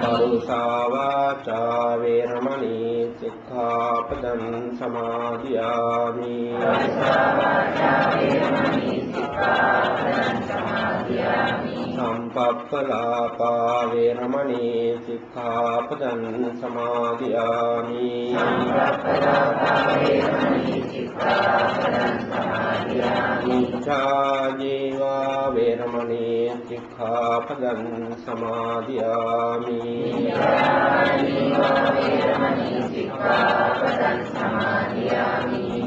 පරුසාවාචා වේරමණී සික්ඛාපදං සමාදියාමි සම්පප්පලාපා වේරමණී සික්ඛාපදං සමාදියාමි මිච්ඡා ජීවා වේරමණී සික්ඛාපදං සමාදියාමි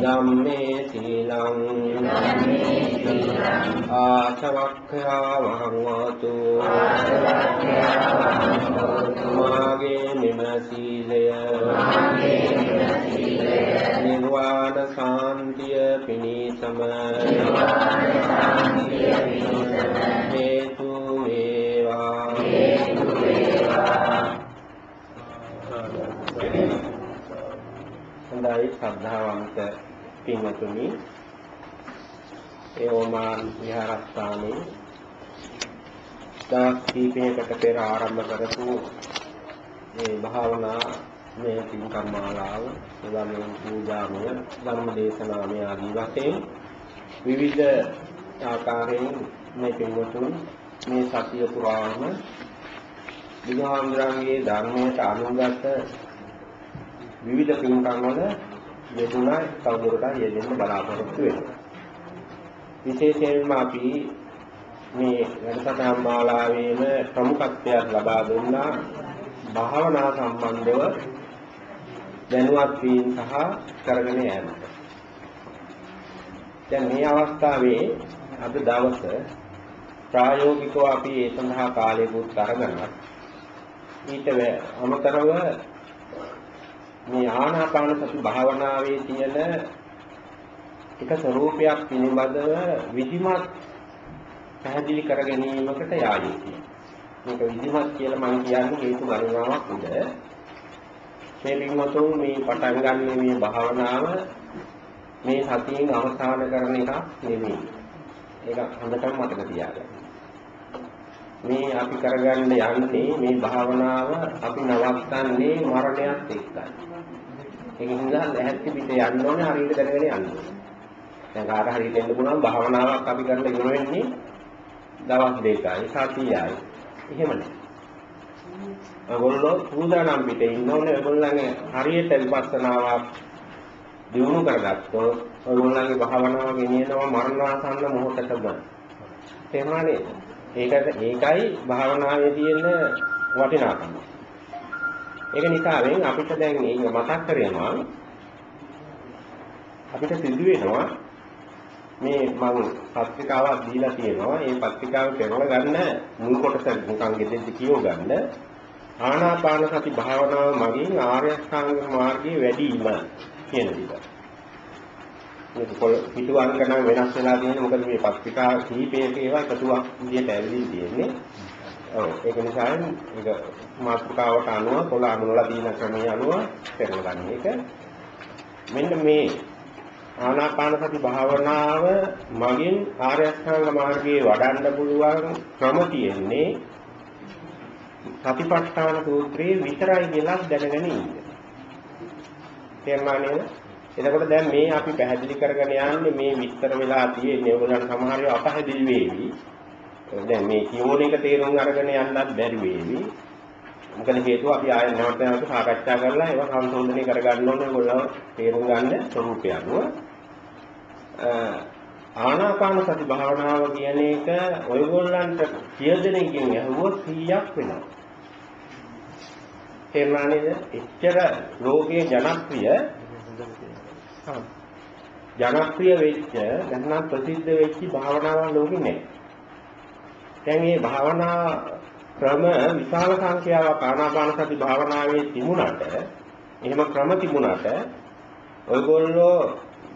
ධම්මේ සීලං ආචවක්ඛයා වහංවතු මාගේ මෙම සීලය නිර්වාණ සාන්තිය පිණිසම. හේතු වේවා. හොඳයි ශ්‍රද්ධාවන්ත පින්වතුනි. ඒ ඕමාන් විහාරස්ථානයේ දවස් කීපයකට පෙර ආරම්භ කරපු මේ භාවනා මේ පින්කම් මාලාව එවැනි පූජාමය ධර්ම දේශනාමය ආදී වශයෙන් විවිධ ආකාරයෙන් මේ පින්වතුන් මේ සතිය පුරාම බුදුහාමුදුරන්ගේ ධර්මයට අනුගත විවිධ පින්කම් වල යෙදුණා තවදුරටත් යෙදෙන්න බලාපොරොත්තු වෙනවා. විශේෂයෙන්ම අපි මේ වැඩසටහන් මාලාවේම ප්‍රමුඛත්වයක් ලබා දුන්නා භාවනා සම්බන්ධව දැනුවත් වීම සහ කරගෙන යාමට. දැන් මේ අවස්ථාවේ අද දවස ප්‍රායෝගිකව අපි ඒ සඳහා කාලයකට අරගෙන ඊට අමතරව මේ ආනාපාන සති භාවනාවේ තියෙන එක ස්වરૂපයක් පිළිබඳව විධිමත් පැහැදිලි කර ගැනීමකට යා යුතුයි. මේක විධිමත් කියලා මම කියන්නේ හේතු ගණනාවක් උඩ මේ පින්වතුන් මේ පටන් ගන්න මේ භාවනාව මේ සතියෙන් අවසන් කරන එක නෙමෙයි. ඒක හොඳටම මතක තියාගන්න. මේ අපි කරගන්න යන්නේ මේ භාවනාව අපි නවත්තන්නේ මරණයත් එක්කයි. ඒක නිසා ලැහැත්ති පිට යන්න ඕනේ හරියට දැනගෙන යන්න ඕනේ. දැන් කාට හරි දෙන්න පුළුවන් භාවනාවක් අපි කරලා ඉවර වෙන්නේ දවස් දෙකයි සතියයි. එහෙම නෑ. ඔයගොල්ලෝ සූදානම් පිටේ ඉන්න ඕනේ ඔයගොල්ලන්ගේ හරියට විපස්සනාවක් දිනු කරගත්තොත් ඔයගොල්ලන්ගේ භාවනාව ගෙනියනවා මරණාසන්න මොහොතටම. තේරුණා නේද? ඒකට ඒකයි භාවනාවේ තියෙන වටිනාකම. ඒක නිසාවෙන් අපිට දැන් මේක මතක් කරේනවා අපිට සිදු වෙනවා මේ මම පත්‍රිකාවක් දීලා තියෙනවා. ඒ පත්‍රිකාව පෙරල ගන්න මුල් කොටස නිකන් ගෙදෙද්දි කියව ගන්න. ආනාපාන සති භාවනාව මගින් ආර්ය අෂ්ටාංග මාර්ගයේ වැඩිම කියන විදිහ. මේක පොළ පිටු අංක නම් වෙනස් වෙලා තියෙන්නේ මොකද මේ පත්‍රිකා කීපයක ඒවා එකතුවක් විදිහට ඇවිල්ලා තියෙන්නේ. ඔව් ඒක නිසා මේක මාතෘකාවට අනුව පොළ අනුවලා දින ක්‍රමයේ අනුව පෙරල ගන්න එක. මෙන්න මේ ආනාපාන සති භාවනාව මගින් ආර්ය අෂ්ටාංග මාර්ගයේ වඩන්න පුළුවන් ක්‍රම තියෙන්නේ සතිපට්ඨාන සූත්‍රයේ විතරයි කියලා දැනගෙන ඉන්න. තේරුණා නේද? එතකොට දැන් මේ අපි පැහැදිලි කරගෙන යන්නේ මේ විස්තර වෙලා තියෙන්නේ ඕගොල්ලන් සමහර ඒවා අපහැදිලි වේවි. දැන් මේ කියෝන එක තේරුම් අරගෙන යන්නත් බැරි වේවි. මොකද හේතුව අපි ආයෙ නැවත නැවත සාකච්ඡා කරලා ඒවා සම්සෝධනය කරගන්න ඕනේ ඔයගොල්ලෝ තේරුම් ගන්න ස්වરૂපය අනුව. ආනාපාන සති භාවනාව කියන එක ඔයගොල්ලන්ට සිය දෙනෙක්ගෙන් අහුවොත් 100ක් වෙනවා. තේරුණා නේද? එච්චර ලෝකයේ ජනප්‍රිය ජනප්‍රිය වෙච්ච නැත්නම් ප්‍රසිද්ධ වෙච්ච භාවනාවක් ලෝකෙ නැහැ. දැන් මේ භාවනා ක්‍රම විශාල සංඛ්‍යාවක් ආනාපාන සති භාවනාවේ තිබුණාට එහෙම ක්‍රම තිබුණාට ඔයගොල්ලෝ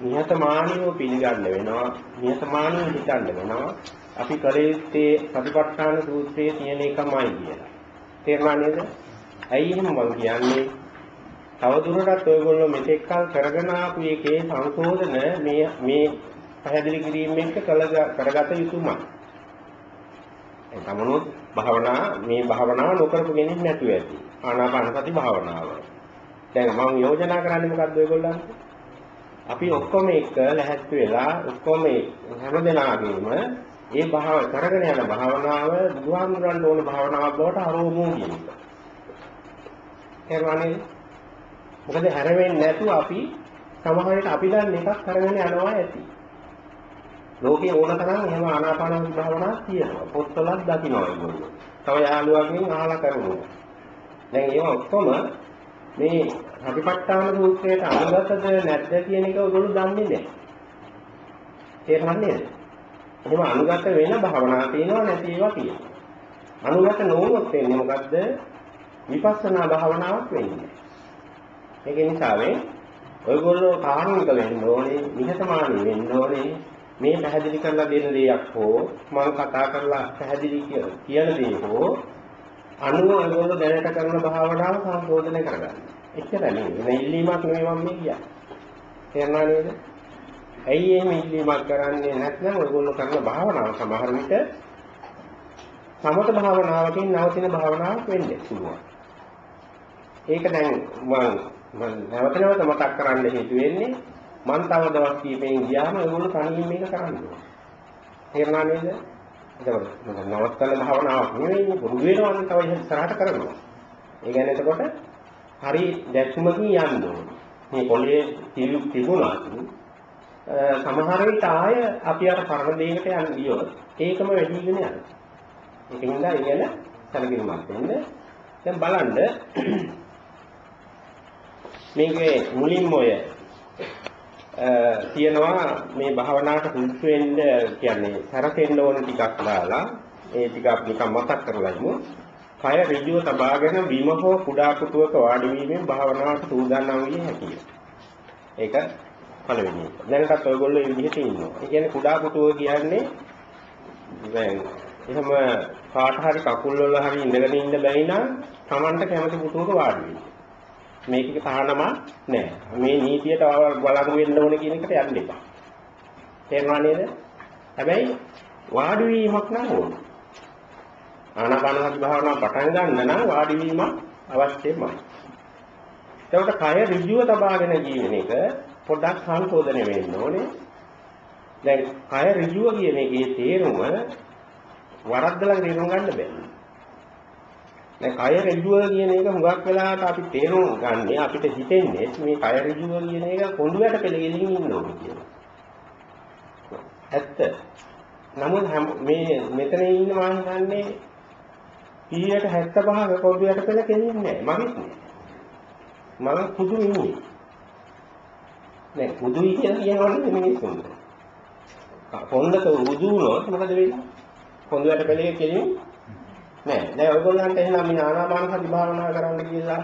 නිහතමානීව පිළිගන්න වෙනවා නිහතමානීව හිතන්න වෙනවා අපි කරේත්තේ සතිපට්ඨාන සූත්‍රයේ තියෙන එකමයි කියලා. තේරුණා නේද? ඇයි එහෙම මම කියන්නේ? තවදුරටත් ඔයගොල්ලෝ මෙතෙක් කල කරගෙන ආපු එකේ සංශෝධන මේ මේ පැහැදිලි කිරීම එක්ක කරගත යුතුමයි. තමනුත් භාවනා මේ භාවනාව නොකරපු කෙනෙක් නැතුව ඇති. ආනාපාන සති භාවනාව. දැන් මම යෝජනා කරන්නේ මොකද්ද ඔයගොල්ලන්ට? අපි ඔක්කොම එක ලැහැත්ති වෙලා ඔක්කොම හැමදෙනාගේම ඒ භාව කරගෙන යන භාවනාව බුදුහාමුදුරන්ට ඕන භාවනාවක් බවට අරෝමු කියන එක. එහෙමනේ. මොකද හැරෙන්නේ නැතුව අපි සමහර විට අපි දන්න එකක් කරගෙන යනවා ඇති. ලෝකේ ඕන තරම් එහෙම ආනාපාන භාවනාවක් තියෙනවා. පොත්වලත් දකින්නවා ඒගොල්ලෝ. තව යාළුවන්ගෙන් අහලා කරනවා. දැන් ඒවා ඔක්කොම මේ සතිපට්ඨාන සූත්‍රයට අනුගතද නැද්ද කියන එක ඔයගොල්ලෝ දන්නේ නැහැ. තේරුණාද? එහෙම අනුගත වෙන භාවනා තියෙනවා නැති ඒවා තියෙනවා. අනුගත නොවුනොත් වෙන්නේ මොකද්ද? විපස්සනා භාවනාවක් වෙන්නේ. ඒක නිසා ඔයගොල්ලෝ කාරුණික වෙන්න ඕනේ, නිහතමානී වෙන්න ඕනේ. මේ පැහැදිලි කරලා දෙන දෙයක් හෝ මම කතා කරලා පැහැදිලි කියන දේ හෝ අනුව ඔයගොල්ලෝ දැනට කරන භාවනාව සම්පෝෂණය කරගන්න. එච්චර නෙවෙයි. වෙන ඉල්ලීමක් නෙවෙයි මම මේ කියන්නේ. තේරුණා නේද? ඇයි එහෙම ඉල්ලීමක් කරන්නේ නැත්නම් ඔයගොල්ලෝ කරන භාවනාව සමහර විට සමත භාවනාවකින් නවතින භාවනාවක් වෙන්න පුළුවන්. ඒක දැන් මම නැවත නැවත මතක් කරන්න හේතු වෙන්නේ මම තව දවස් කීපෙන් ගියාම ඒගොල්ලෝ තනියෙන් මේක කරන්න ඕනේ. තේරුණා නේද? එතකොට මම නවත්තන භාවනාවක් නෙවෙයි පුරුදු වෙනවනේ තව ඉස්සරහට කරනවා. ඒ කියන්නේ එතකොට හරි දැක්මකින් යන්න ඕනේ. මේ පොළේ තිබුණා සමහර විට ආය අපි අර පරණ දෙයකට යන්න ගියොත් ඒකම වැඩිගෙන යනවා. ඒකින්ද ඉගෙන සැලකිලිමත් වෙන්න. දැන් බලන්න මේකේ මුලින්ම ඔය තියෙනවා මේ භාවනාවට සුදුසු වෙන්න කියන්නේ සරසෙන්න ඕන ටිකක් දාලා ඒ ටික අපි නිකන් මතක් කරලා ඉමු. කය ඍජුව තබාගෙන බිම හෝ කුඩා පුටුවක වාඩි වීමෙන් භාවනාවට සූදානම් විය හැකිය. ඒක පළවෙනි එක. දැනටත් ඔයගොල්ලෝ මේ විදිහට ඉන්නවා. ඒ කියන්නේ කුඩා පුටුව කියන්නේ දැන් එහෙම කාට හරි කකුල් වල හරි ඉඳගෙන ඉන්න බැරි නම් Tamanට කැමති පුටුවක වාඩි වෙන්න. මේකේ තහනම නැහැ. මේ නීතියට බලංගු වෙන්න ඕනේ කියන එකට යන්න එපා. තේරුණා නේද? හැබැයි වාඩි වීමක් නම් ඕනේ. ආනාපාන සති භාවනාව පටන් ගන්න නම් වාඩි වීම අවශ්‍යමයි. එතකොට කය ඍජුව තබාගෙන ජීවන එක පොඩ්ඩක් සංශෝධනය වෙන්න ඕනේ. දැන් කය ඍජුව කියන එකේ තේරුම වරද්දලා තේරුම් ගන්න බෑ. දැන් කය ඍජුව කියන එක හුඟක් වෙලාවට අපි තේරුම් ගන්නේ අපිට හිතෙන්නේ මේ කය ඍජුව කියන එක කොඳුයට පෙළගෙලින් ඉන්න ඕනේ කියලා. ඇත්ත. නමුත් මේ මෙතන ඉන්න මම හිතන්නේ 175ක කොඳුයට පෙළ කෙලින්නේ නැහැ. මගෙත් නෑ. මම පුදු ඉන්නේ. දැන් පුදුයි කියලා කියනවනේ මිනිස්සුන්ට. කොන්දක උදු වුණොත් මොකද වෙන්නේ? කොඳුයට පෙළේ කෙලින්නේ නෑ. දැන් ඔයගොල්ලන්ට එහෙනම් මේ ආනාපාන සති භාවනා කරන්න කියලා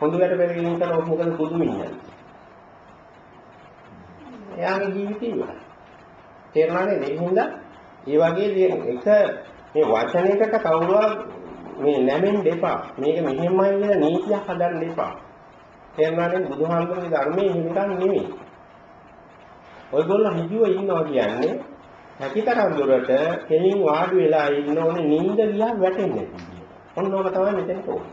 හොඳට පෙරගෙන කරන මොකද පුදුමින්නේ. එයාගේ ජීවිතේ ඉවරයි. තේරුණා නේද? ඒ හින්දා ඒ වගේ එක මේ වචනයකට කවුරුවා මේ නැමෙන්න එපා. මේක මෙහෙමයි කියලා නීතියක් හදන්න එපා. තේරුණා නේද? බුදුහාමුදුරේ ධර්මයේ හිමිකම් නෙමෙයි. ඔයගොල්ලෝ හිතුව ඉන්නවා කියන්නේ හැකිතරම් දුරට කෙලින් වාඩි වෙලා ඉන්න ඕනේ නිින්ද ගියා වැටෙන්නේ නැති. ඔන්න ඕක තමයි මෙතෙන්ට ඕනේ.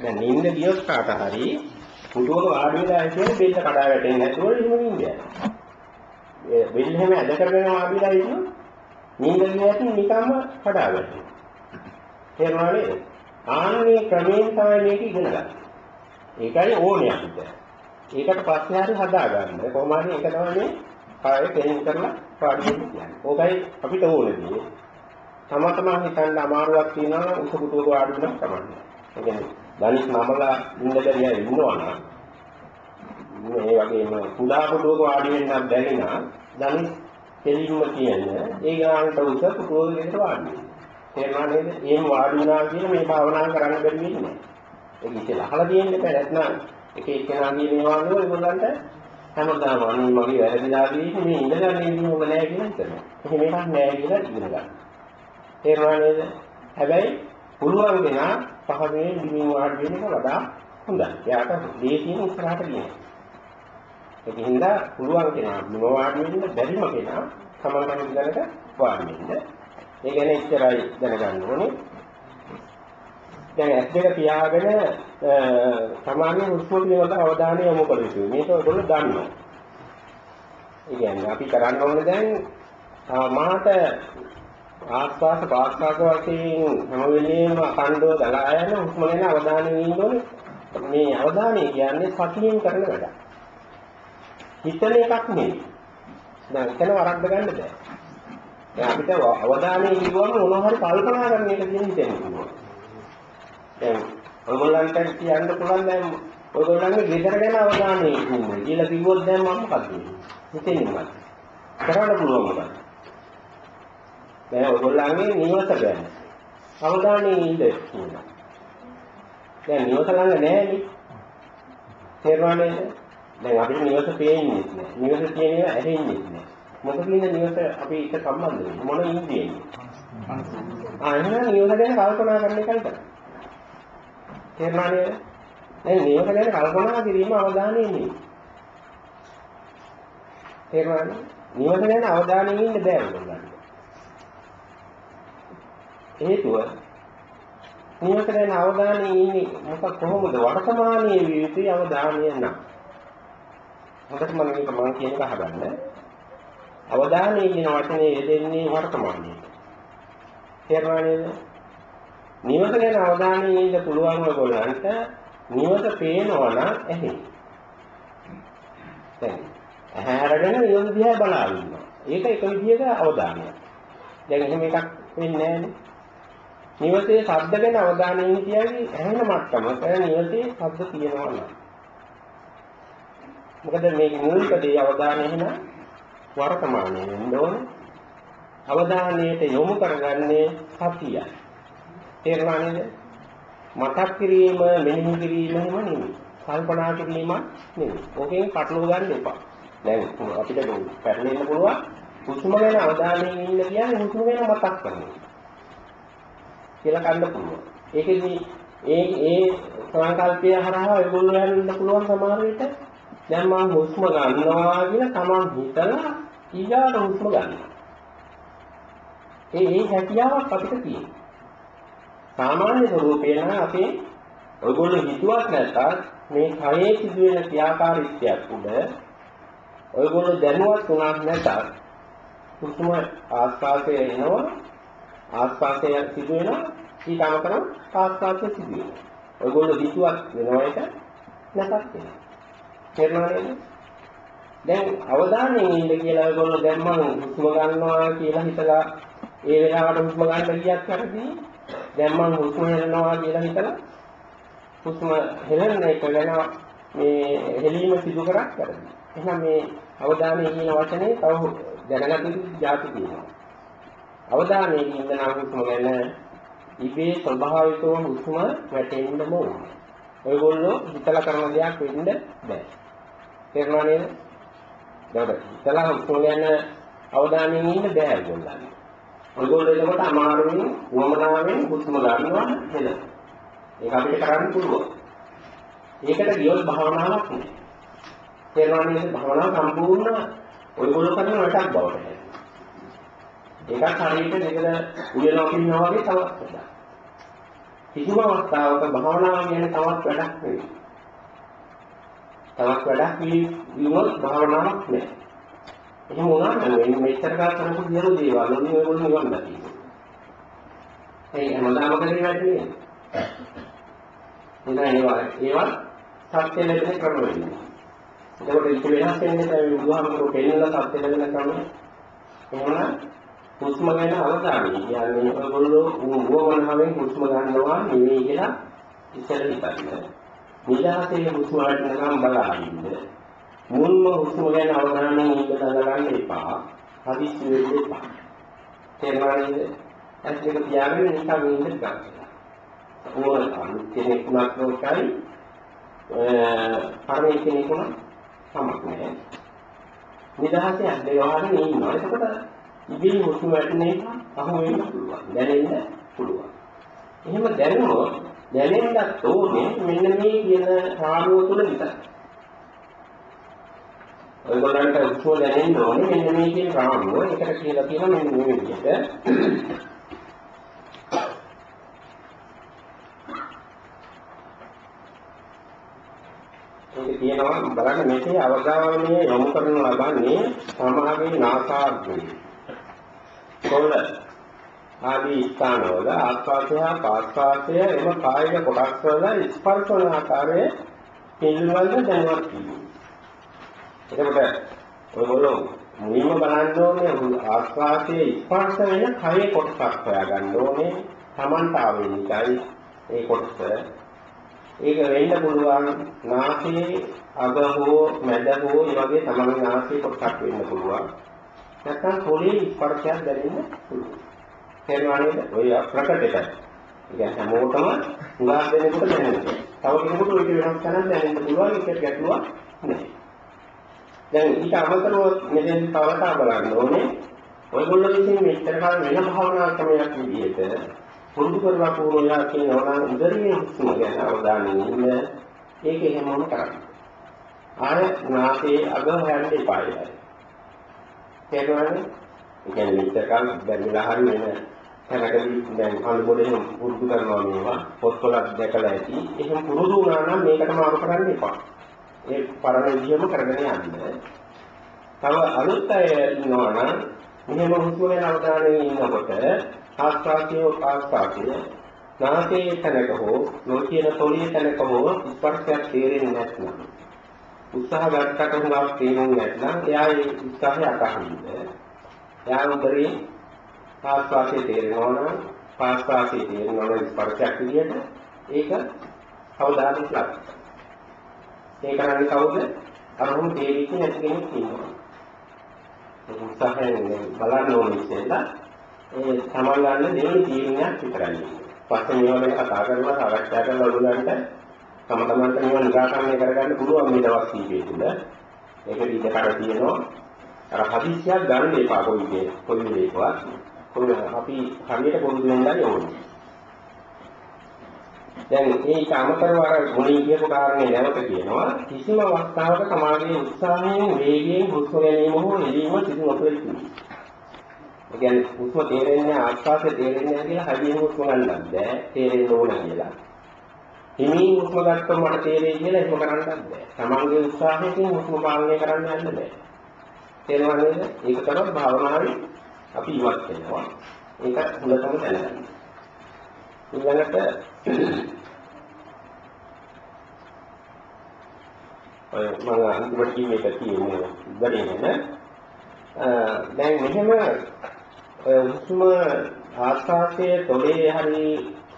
දැන් නිින්ද ගියොත් කාට හරි පුටුවක වාඩි වෙලා ඉන්නේ බෙල්ල කඩා වැටෙන්නේ නැතුව එහෙම නිින්ද යනවා. ඒ බෙල්ල හැම ඇද කරගෙන වාඩි වෙලා ඉන්න නිින්ද ගියත් නිකම්ම කඩා වැටෙනවා. තේරුණා නේද? ආන්නේ ක්‍රමයෙන් තමයි මේක ඉගෙන ගන්න. ඒකයි ඕනේ අපිට. ඒකට පස්සේ හරි හදා ගන්න. කොහොම හරි ඒක තමයි මේ කායේ තේරුම් කරලා පාඩු වෙන්න කියන්නේ. ඕකයි අපිට ඕනේදී. තම තමන් හිතන්න අමාරුවක් තියෙනවා උස පුටුවක වාඩි වෙනක් තමයි. ඒ කියන්නේ ධනිස් නමලා ඉඳලා ඉන්නවා නම් මේ වගේම කුඩා පුටුවක වාඩි වෙන්නත් බැරි නම් ධනිස් දෙලින්ම කියන්නේ ඒ ගානට උස පුටුවක විතර වාඩි වෙනවා. තේරුණා නේද? එහෙම වාඩි වුණා කියන මේ භාවනා කරන්න බැරි වෙන්නේ. ඒක ඉතින් අහලා තියෙන්න බෑ නැත්නම් එක එක්කෙනා කියන ඒවා වල ඒගොල්ලන්ට හැමදාම අනේ මගේ වැරදිලා තියෙන්නේ මේ ඉඳගන්න ඉන්නේ ඔබ නෑ කියලා හිතනවා. එහෙම එකක් නෑ කියලා ඉගෙන ගන්න. තේරුණා නේද? හැබැයි පුළුවන් දෙනා පහදේ දිමින් වාඩි වෙන එක වඩා හොඳයි. එයාට දේශියෙන් ඉස්සරහට ගියන. ඒක හින්දා පුළුවන් කෙනා බිම වාඩි වෙන්න බැරිම කෙනා සමාන ඉඳලට වාඩි වෙන්න. ඒ කියන්නේ එච්චරයි දැනගන්න ඕනේ. දැන් ඇස් දෙක පියාගෙන සාමාන්‍ය හුස්ම පිළිබඳ අවධානය යොමු කළ යුතුයි. මේක ඔයගොල්ලෝ දන්නවා. ඒ කියන්නේ අපි කරන්න ඕනේ දැන් මාත ආස්වාස පාස්වාස වශයෙන් හැම වෙලෙම අඛණ්ඩව ගලා යන හුස්ම ගැන අවධානය යොමු ඕනේ. මේ අවධානය කියන්නේ සතියෙන් කරන වැඩක්. හිතන එකක් නෙවෙයි. දැන් එතන වරද්ද ගන්න බෑ. දැන් අපිට අවධානය කිව්වම මොනවා හරි කල්පනා කරන එක කියන හිතෙන්න පුළුවන්. දැන් ඔයගොල්ලන්ට කියන්න පුළුවන් දැන් ඔයගොල්ලන්ගේ ගෙදර ගැන අවධානය යොමු කියලා කිව්වොත් දැන් මම මොකද කියන්නේ? හිතෙන්නේ මොකක්ද? කරන්න පුළුවන් මොකක්ද? දැන් ඔයගොල්ලන්ගේ නිවස ගැන අවධානය ඉන්න කියනවා. දැන් නිවස ළඟ නැහැනේ. තේරුණානේ? දැන් අපිට නිවස පේන්නේ නැහැ. නිවස තියෙන ඒවා ඇහෙන්නේ නැහැ. මොකද ඉන්න නිවස අපි එක සම්බන්ධ වෙන්නේ මොන ඉන්ද්‍රියෙන්නේ? ආ එහෙනම් නිවස ගැන කල්පනා කරන එකයි කරන්නේ. තේරුණානේ? දැන් නිවස ගැන කල්පනා කිරීම අවධානය නෙමෙයි. තේරුණානේ? නිවස ගැන අවධානයෙන් ඉන්න බෑ ඔයගොල්ලන්ට. හේතුව නිවස ගැන අවධානයෙන් ඉන්නේ මොකක් කොහොමද වර්තමානයේ යුතුයි අවධානය නම්. හොඳට මම මේක මම කියන එක අහගන්න. අවධානයේ කියන වචනේ යෙදෙන්නේ වර්තමානයේ. තේරුණා නේද? නිවස ගැන අවධානයෙන් ඉන්න පුළුවන් ඔයගොල්ලන්ට නිවස පේනවා නම් ඇහි. දැන් ඇහැරගෙන නිවස දිහා බලාගෙන ඉන්නවා. ඒක එක විදිහක අවධානයක්. දැන් එහෙම එකක් වෙන්නේ නැහැනේ. නිවසේ ශබ්ද ගැන අවධානයෙන් කියන්නේ ඇහෙන මට්ටමක නිවසේ ශබ්ද තියෙනවා නම්. මොකද මේ මූලිකදී අවධානය එහෙම වර්තමානයේ වෙන්න ඕනේ. අවධානයට යොමු කරගන්නේ සතියයි. තේරුණා නේද? මතක් කිරීම, මෙනෙහි කිරීම එහෙම නෙමෙයි. කල්පනා කිරීම නෙමෙයි. ඕකෙන් පටලව ගන්න එපා. දැන් අපිට පැටලෙන්න පුළුවන් හුස්ම ගැන අවධානයෙන් ඉන්න කියන්නේ හුස්ම ගැන මතක් කරනවා. කියලා ගන්න පුළුවන්. ඒකෙදි ඒ ඒ සංකල්පය හරහා ඒගොල්ලෝ යන්න පුළුවන් සමහර විට දැන් මම හුස්ම ගන්නවා කියලා තමන් හිතලා ඊගාට හුස්ම ගන්නවා. ඒ ඒ හැකියාවක් අපිට තියෙනවා. සාමාන්‍ය ස්වરૂපේ නම් අපේ ඔයගොල්ලෝ හිතුවත් නැත්නම් මේ කයේ සිදුවෙන ක්‍රියාකාරීත්වයක් උඩ ඔයගොල්ලෝ දැනුවත් වුණාක් නැත්නම් හුස්ම ආස්වාදය එනවා ආස්වාදය සිදු වෙනවා ඊට අමතරව ආස්වාදය සිදු වෙනවා. ඔයගොල්ලෝ හිතුවත් වෙනවා එක නැතත් වෙනවා. තේරුණා නේද? දැන් අවධානයෙන් ඉන්න කියලා ඔයගොල්ලෝ දැන් මම හුස්ම ගන්නවා කියලා හිතලා ඒ වෙලාවට හුස්ම ගන්න ගියත් කරදී දැන් මම හුස්ම හෙලනවා කියලා හිතලා හුස්ම හෙලන එක ගැන මේ හෙලීම සිදු කරක් කරදී. එහෙනම් මේ අවධානය කියන වචනේ තව දැනගත යුතු જાති තියෙනවා. අවධානයේ ඉන්න නම් හුස්ම ගැන ඉබේ ස්වභාවිකව හුස්ම වැටෙන්නම ඕනේ. ඔයගොල්ලෝ හිතලා කරන දෙයක් වෙන්න බෑ. තේරුණා නේද? දැන් හිතලා හුස්ම ගැන අවධානයෙන් ඉන්න බෑ ඔයගොල්ලන්ට. ඔයගොල්ලෝ එතකොට අමාරුවෙන් වමනාවෙන් හුස්ම ගන්නවා හෙල. ඒක අපිට කරන්න පුළුවන්. ඒකට ගියොත් භාවනාවක් නෑ. තේරුණා නේද? භාවනාව සම්පූර්ණ ඔයගොල්ලෝ කරන රටක් බවට හැදෙනවා. ඒකත් හරියට දෙකද උයනවා කියනවා වගේ තවත් වැඩක්. කිසිම අවස්ථාවක භාවනාව කියන්නේ තවත් වැඩක් නෙවෙයි. තවත් වැඩක් විවුනොත් භාවනාවක් නෑ. එහෙම වුණා නම් මෙච්චර කාල කරපු සියලු දේවල් වලින් ඔයගොල්ලෝ නිවන් දකින්න. ඒ හැමදාම කරේ වැඩි නේ. එතන ඒවා ඒවා සත්‍ය ලැබෙන ක්‍රම වෙන්නේ. ඒකට ඉති වෙනස් වෙන්නේ තමයි බුදුහාමුදුරුවෝ පෙන්නලා සත්‍ය ලැබෙන ක්‍රම. එහෙනම් හුස්ම ගැන අවධානය. කියන්නේ ඔයගොල්ලෝ වුවමනාවෙන් හුස්ම ගන්නවා නෙවෙයි කියලා ඉස්සර හිතන්න. නිදාසේ හුස්ම ගන්න බලා ඉන්න. මුල්ම හුස්ම ගැන අවධානයෙන් ඉන්න දඟලන්න එපා. හදිස්සි වෙන්න එපා. තේරුණා නේද? ඇස් දෙක පියාගෙන නිකන් ඉන්න ගන්න. ඕන අලුත් කෙනෙක් වුණත් ඔකයි පරම කෙනෙක් වුණත් සමක් නැහැ. නිදහසේ ඇස් දෙක වහගෙන ඉන්නවා. එතකොට ඉබේ හුස්ම වැටෙන්නේ අහු වෙන්න පුළුවන්. දැනෙන්න පුළුවන්. එහෙම දැනුනොත් දැනෙන්නත් ඕනේ මෙන්න මේ කියන සාරුව තුළ විතරයි. ඔයගොල්ලන්ට උත්සව දැනෙන්න ඕනේ මෙන්න මේ කියන සාරුව. ඒකට කියලා තියෙනවා මෙන්න මේ විදිහට. ඒක තියෙනවා බලන්න මේකේ අවධානය යොමු කරන ලබන්නේ සමාගයේ නාසාග්‍රේ. කොහොමද? ආදී ස්ථානවල ආස්වාදය පාස්වාදය එම කායික කොටස් වල ස්පර්ශ වන ආකාරයේ පිළිවෙල දැනවත් වීම. එතකොට ඔයගොල්ලෝ මුලින්ම බලන්න ඕනේ ආස්වාදයේ ස්පර්ශ වෙන කයේ කොටසක් හොයාගන්න ඕනේ. Tamanට ආවෙනිකයි ඒ කොටස. ඒක වෙන්න පුළුවන් නාසයේ අග හෝ මැද හෝ ඒ වගේ තමන්ගේ නාසයේ කොටසක් වෙන්න පුළුවන්. නැත්නම් පොළේ ස්පර්ශයක් දැනෙන්න පුළුවන්. තේරුණා නේද? ඔය ප්‍රකට එකයි. ඉතින් හැමෝටම උගා දෙනකොට දැනෙනවා. තව කෙනෙකුට ඔය වෙනස් කරන්න දැනෙන්න පුළුවන් ඒක ගැටලුවක් නෑ. දැන් ඊට අමතරව මෙතෙන් තවතා බලන්න ඕනේ ඔයගොල්ලෝ විසින් මෙච්චර කාල වෙන භාවනා ක්‍රමයක් විදිහට පුරුදු කරලා පූර්වයා කියනවා නම් ඉදිරියේ හුස්ම ගැන අවධානය ඉන්න ඒක එහෙමම කරන්න. ආය නාසයේ අග හොයන්න එපායි. තේරුණානේ? ඒ කියන්නේ මෙච්චර කාල බැරිලා හරි වෙන තැනකදී දැන් අනුබෝධයෙන් පුරුදු කරනවා මේවා පොත්වල දැකලා ඇති. එහෙම පුරුදු වුණා නම් මේකටම අර කරන්න එපා. ඒ පරණ විදියම කරගෙන යන්න. තව අලුත් අය ඉන්නවා නම් මෙහෙම හුස්ම ගැන අවධානයෙන් ඉන්නකොට ආස්වාසිය ආස්වාසිය නාසයේ තැනක හෝ නොකියන තොලිය තැනක හෝ ස්පර්ශයක් තේරෙන්නේ නැත්නම් උත්සාහ ගන්නකට හුඟක් තේරෙන්නේ නැත්නම් එයා ඒ උත්සාහය අතහරින්න. එයා උදරේ ආස්වාසිය තේරෙනවා නම් පාස්වාසිය තේරෙනවා නම් ස්පර්ශයක් විදියට ඒක අවධානයට ලක්. ඒ කරන්නේ කවුද? අරමුණු තේරිච්ච නැති කෙනෙක් ඉන්නවා. ඒ උත්සාහයෙන් බලන්න ඕනේ ඉතින්ලා ඒ සමන් ගන්න දෙවෙනි තීරණයක් විතරයි. පස්සේ මේවා ගැන කතා කරනවා සාකච්ඡා කරලා ඔයගොල්ලන්ට තම තමන්ට මේවා නිරාකරණය කරගන්න පුළුවන් මේ දවස් කීපය තුළ. ඒක දිගට තියෙනවා. අර හදිස්සියක් ගන්න එපා කොයි දේ කොයි දෙයකවත්. කොයි අපි හරියට පුරුදු වෙන්නයි ඕනේ. දැන් ඒක අමතරව අර මුලින් කියපු කාරණේ නැවත කියනවා කිසිම අවස්ථාවක සමාජයේ උත්සාහයෙන් වේගයෙන් හුස්ම ගැනීම හෝ එළීම සිදු නොකෙරෙති. ඒ කියන්නේ හුස්ම තේරෙන්නේ ආස්වාදයේ තේරෙන්නේ නැහැ කියලා හදිසියෙන් හුස්ම ගන්නත් බෑ තේරෙන්න ඕන කියලා. හිමින් හුස්ම ගත්තම මට තේරෙයි කියලා එහෙම කරන්නත් බෑ. තමන්ගේ උත්සාහයෙන් හුස්ම පාලනය කරන්න යන්න බෑ. තේරෙනවද නේද? ඒක තමයි භාවනාවේ අපි ඉවත් වෙනවා. ඒක හොඳටම දැනගන්න. ඊළඟට ඔය මම අන්තිමට කියන එක තියෙන්නේ ඉවරේනේ දැන් මෙහෙම ඔය උස්ම ආස්වාදයේ තොලේ හරි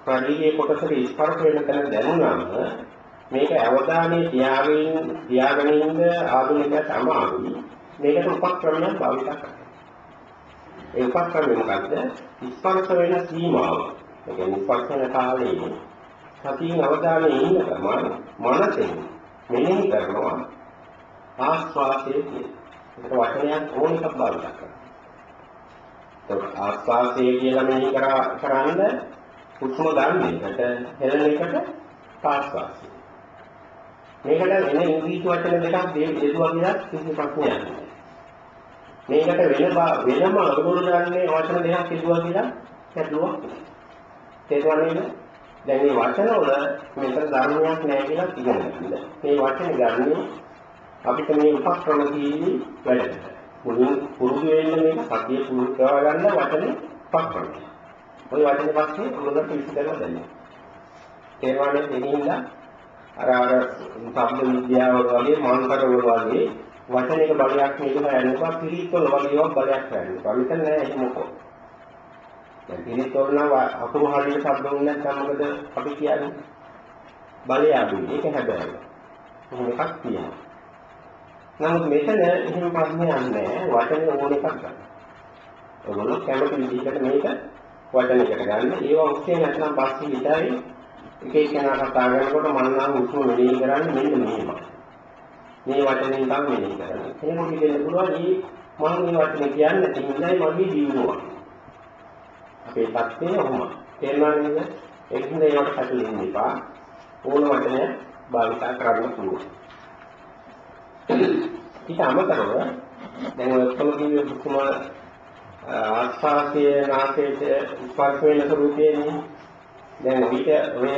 ශරීරයේ කොටසට ස්පර්ශ වෙන තැන දැනුනම මේක අවධානයේ තියාගෙන තියාගෙන ඉන්න ආධුනිකයට අමාරුයි මේකට උපක්‍රමයක් භාවිත කරන්න. ඒ උපක්‍රමය මොකද්ද? ස්පර්ශ වෙන සීමාව. ඒ කියන්නේ ස්පර්ශ වෙන කාලයේ සතියින් අවධානයේ ඉන්න ගමන් මනසෙන් මෙනෙහි කරනවා ආස්වාදයේ කියන. ඒක වචනයක් ඕන එකක් භාවිත කරනවා. ඒක ආස්වාදයේ කියලා මෙනෙහි කරා කරන්න හුස්ම ගන්න එකට හෙලන එකට පාස්වාසය. මේකට වෙන ඉංග්‍රීසි වචන දෙකක් දෙදුවා කියලා කිසි ප්‍රශ්නයක් නැහැ. මේකට වෙන වෙනම අගුරු ගන්නේ වචන දෙකක් දෙදුවා කියලා ගැටලුවක් නැහැ. තේරුණාද? දැන් මේ වචන වල මෙතන ධර්මයක් නැහැ කියලා ඉගෙන ගන්න. මේ වචන ගන්නේ අපිට මේ උපක්‍රම තියෙන්නේ වැඩට. මුලින් පුරුදු වෙන්න මේක සතිය පුරුදු කරලා ගන්න වචනේ උපක්‍රම. ওই වචනේ පස්සේ ඔයගොල්ලන්ට විස්තරව දෙන්න. තේරුණානේ දෙනින්ද අර අර සම්බ විද්‍යාව වගේ මානසික වල වගේ වචනයක බලයක් මේක හැරෙනවා පිළිතුර වගේ බලයක් හැරෙනවා. මෙතන නෑ එහෙම මොකෝ. දැන් පිළිතුර නම් අකුරු හරියට શબ્ද වුණ නැත්නම් මොකද අපි කියන්නේ? බලය අඩුයි. ඒක හැබැයි. මොන එකක් තියෙනවා. නමුත් මෙතන එහෙම ප්‍රශ්නයක් නැහැ. වචනේ ඕන එකක් ගන්න. ඔයගොල්ලෝ කැමති විදිහකට මේක වචනයකට ගන්න. ඒව ඔස්සේ නැත්නම් පස්සේ විතරයි එක එකනා කතා කරනකොට මම නම් උස්ම මෙනෙහි කරන්නේ මෙන්න මෙහෙම. මේ වචනේ නම් මෙනෙහි කරන්නේ. එහෙම කියෙන්න පුළුවන් මේ මම මේ වචනේ කියන්නේ ඉන්නයි මගේ ජීවුවා. අපේ පැත්තේ ඔහොම. තේරුණාද නේද? ඒකින්ද ඒවට පැටලෙන්න එපා. ඕන වචනය භාවිත කරන්න පුළුවන්. ඊට අමතරව දැන් ඔය ඔක්කොම කිව්වේ කුම ආස්වාදයේ නාසයේ ස්පර්ශ වෙන ස්වරූපයනේ. දැන් ඊට ඔය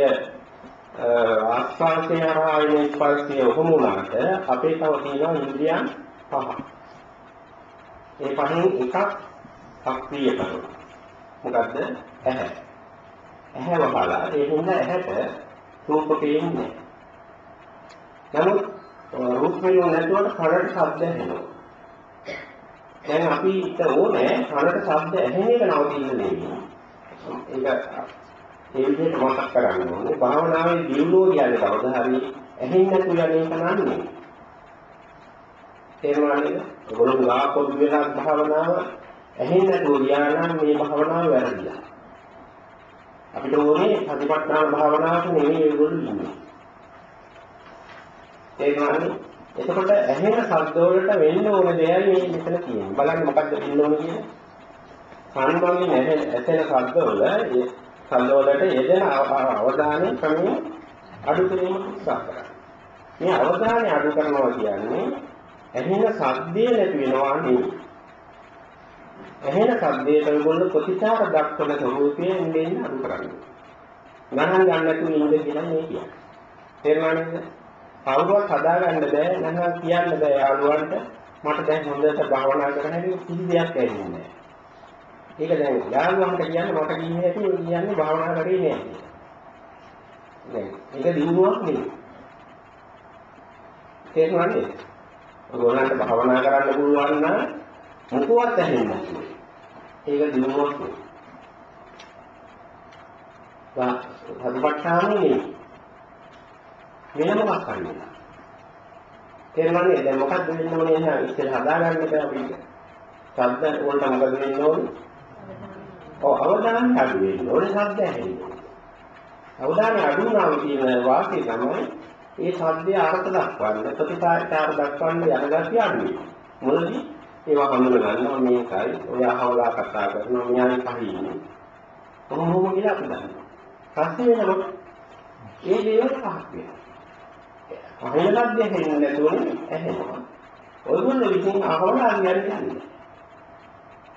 ආස්වාදයේ හරහා එන ස්පර්ශය ඔහොම වුණාට අපේ තව තියෙනවා ඉන්ද්‍රියන් පහ. ඒ පහෙන් එකක් සක්‍රිය කරනවා. මොකද්ද? ඇහැ. ඇහැ වහලා ඒ හින්දා ඇහැට රූප පේන්නේ නමුත් රූප පේන්නේ නැතුවට කනට ශබ්ද ඇහෙනවා. දැන් අපිට ඕනේ කනට ශබ්ද ඇහෙන එක නවතින්න නෙවෙයි. ඒක ඒ විදිහට මතක් කරගන්න ඕනේ. භාවනාවේ දියුණුව කියන්නේ කවදා හරි ඇහෙන්නේ නැතු යන එක නන්නේ. තේරුණා නේද? ඔයගොල්ලෝ ගා පොදු වෙලා භාවනාව ඇහෙන්නේ නැතුව ගියා නම් මේ භාවනාව වැරදිලා. අපිට ඕනේ සතිපට්ඨාන භාවනාවට නෙමෙයි ඒගොල්ලෝ ඉන්නේ. තේරුණානේ? එතකොට ඇහෙන ශබ්ද වලට වෙන්න ඕන දෙයයි මේ මෙතන තියෙන්නේ. බලන්න මොකද්ද වෙන්න ඕන කියන්නේ? සම්බන්ධයෙන් ඇහෙන ඇසෙන ශබ්ද වල ඒ ශබ්ද වලට යෙදෙන අවධානය ක්‍රමයෙන් අඩු කිරීම උත්සාහ කරන්න. මේ අවධානය අඩු කරනවා කියන්නේ ඇහෙන ශබ්දය නැති වෙනවා නෙවෙයි. ඇහෙන ශබ්දයට ඔයගොල්ලෝ ප්‍රතිචාර දක්වන ස්වරූපයෙන් ඉන්නේ අඩු කරන්නේ. ගණන් ගන්න නැතුව ඉන්න කියලා මේ කියන්නේ. තේරුණා නේද? කවුරුවත් හදාගන්න බෑ නැත්නම් කියන්න බෑ යාළුවන්ට මට දැන් හොඳට භාවනා කරන්න හැටි කිසි දෙයක් ඇහෙන්නේ නැහැ. ඒක දැන් යාළුවන්ට කියන්නේ මට කියන්නේ හැටි කියන්නේ භාවනා කරේ නෑ කියලා. දැන් ඒක දිනුවක් නෙවෙයි. තේරුණා නේද? ඔයගොල්ලන්ට භාවනා කරන්න පුළුවන් නම් මොකවත් ඇහෙන්නේ නැහැ. ඒක දිනුවක් නෙවෙයි. වා හදපට්ඨානෙ නෙවෙයි. වෙන මොකක් කරන්නේ? තේරුණානේ දැන් මොකක්ද වෙන්න ඕනේ එහෙනම් ඉස්සෙල් හදාගන්න බෑ අපිට. ශබ්ද වලට මොකද වෙන්න ඕනේ? ඔව් අවධානය අඩු වෙන්න ඕනේ ශබ්ද ඇහෙන්න. අවධානය අඩු වුණාම තියෙන වාසිය තමයි ඒ ශබ්දයේ අර්ථ දක්වන්න ප්‍රතිපාදකාර දක්වන්න යන ගැතිය අඩු වෙනවා. මුලදී ඒවා හඳුන ගන්නවා මේකයි ඔය අහවලා කතා කරනවා මෙයාගේ පහින්නේ. කොහොමද කියලා අපි දන්නවා. පස්සේ වෙනකොට ඒ දේවල් පහක් වෙනවා. අහලක් දෙහෙන්නේ නැතුවනේ ඇහෙනවා. ඔයගොල්ලෝ විසින් අහවලා කියන්නේ.